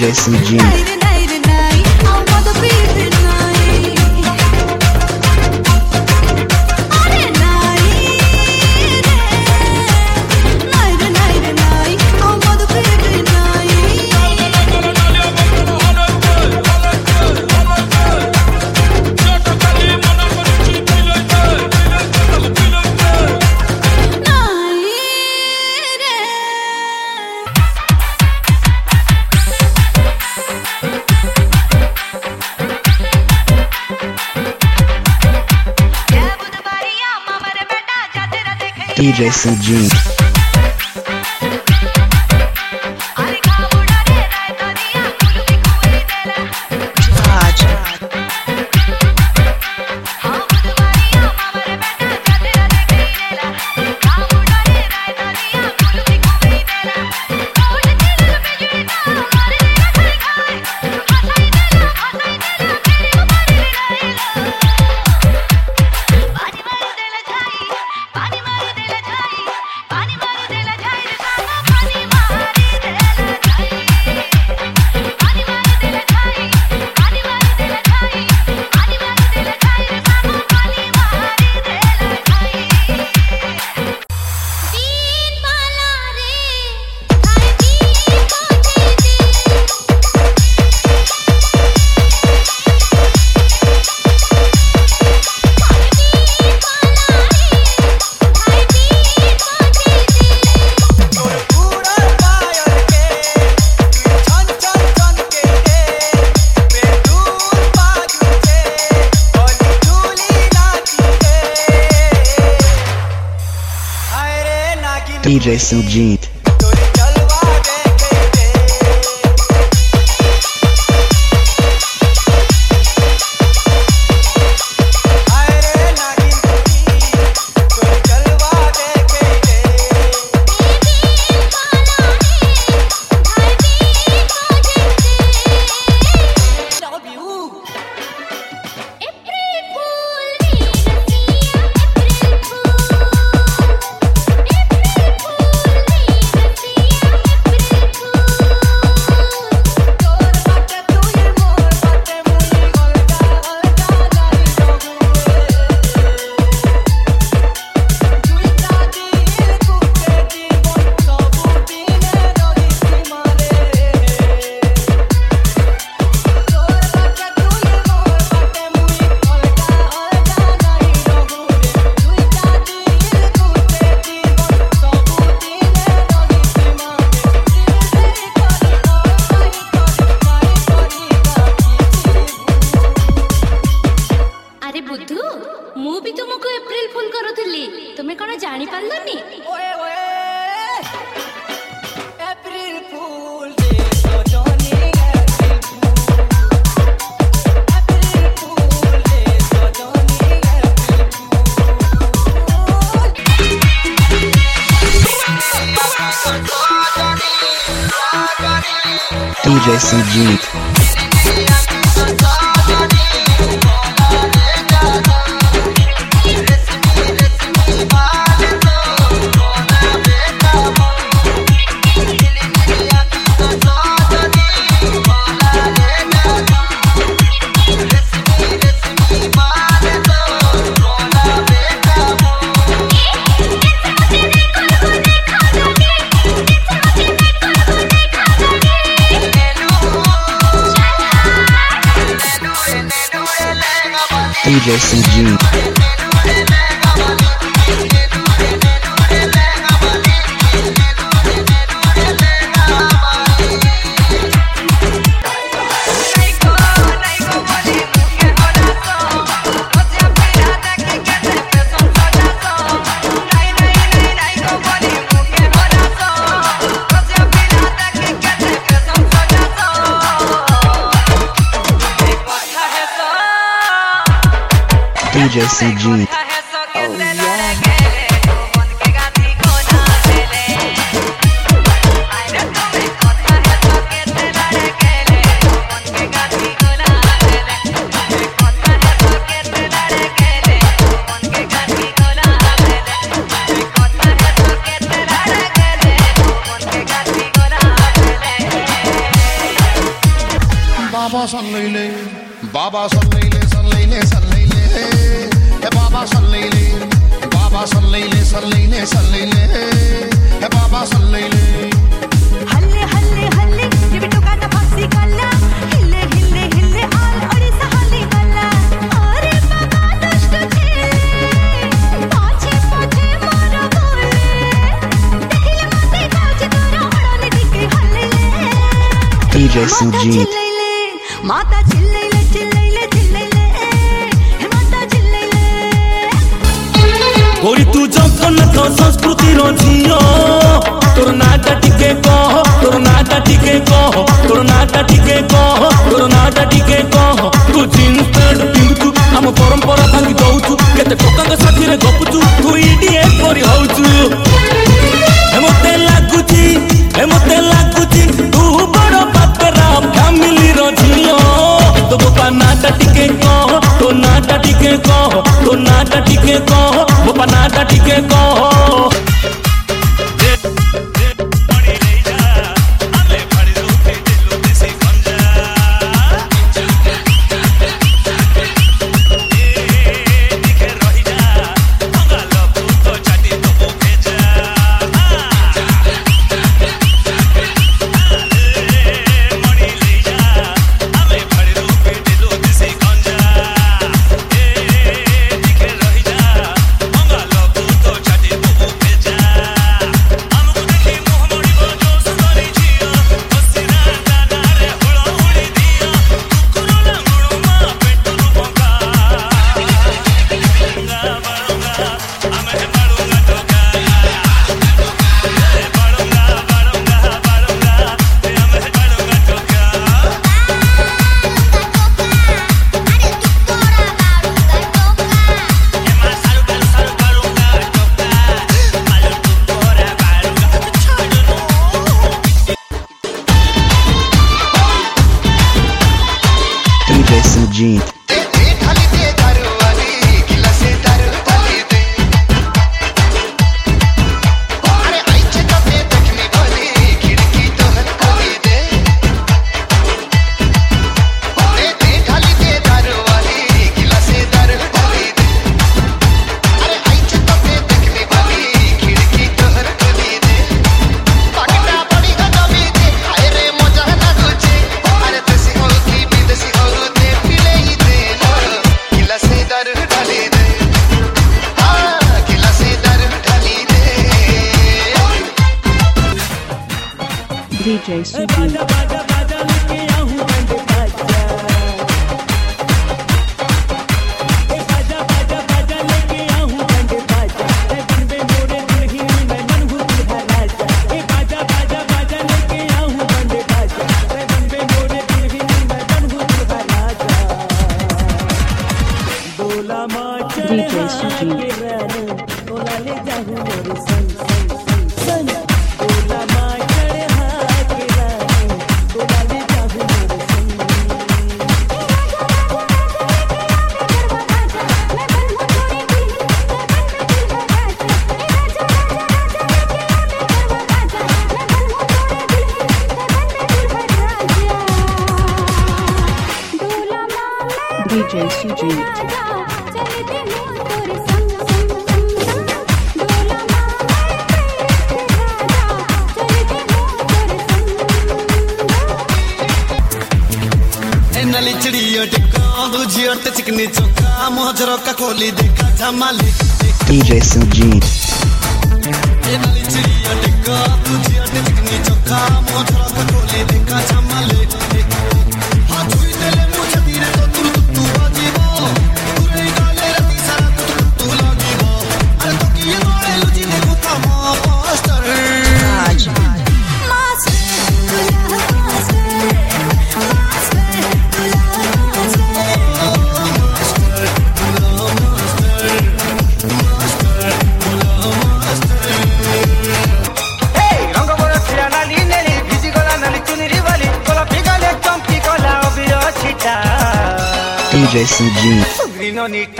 Jason Jean. DJ Sudinho. DJ Subjit. Jesse é G. Jason G. DJ CG. बाबा सन ले बाबा DJ Suji. মাতা চিল্লাইলে চিল্লাইলে চিল্লাইলে মাতা সংস্কৃতির ঝিও তোর নাচ Jardim. जी नली टिका दूजी चिकनी चौखा मोहजरो का कोली देखा जमाली डीजे सुजीत। ये नली चिड़ियो टिका दूजी और ते चिकनी चौखा मोहजरो का कोली देखा जमाली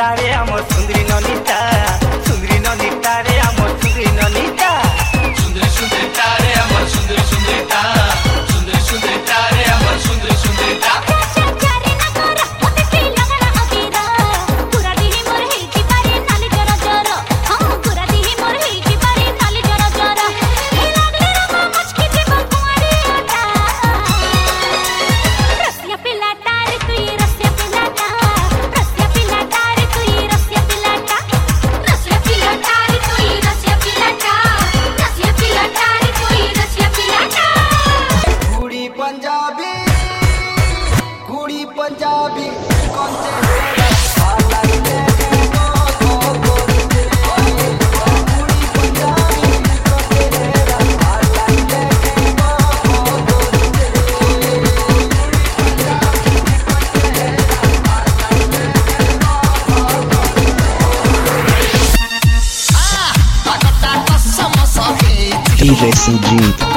ନନିତାରେ ଆମ ସୁନ୍ଦରୀ ନନିତା ସୁନ୍ଦରୀ ନନିତାରେ hoje é o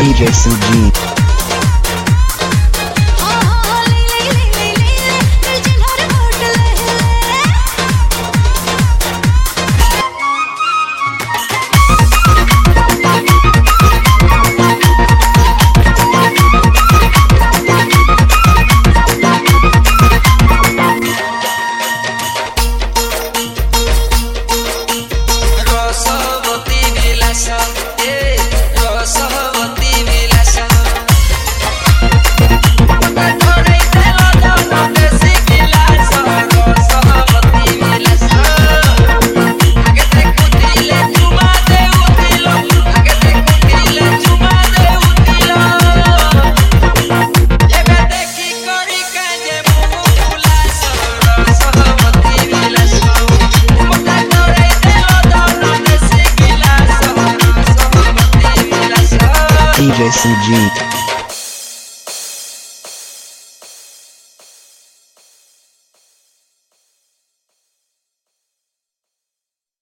DJ CG.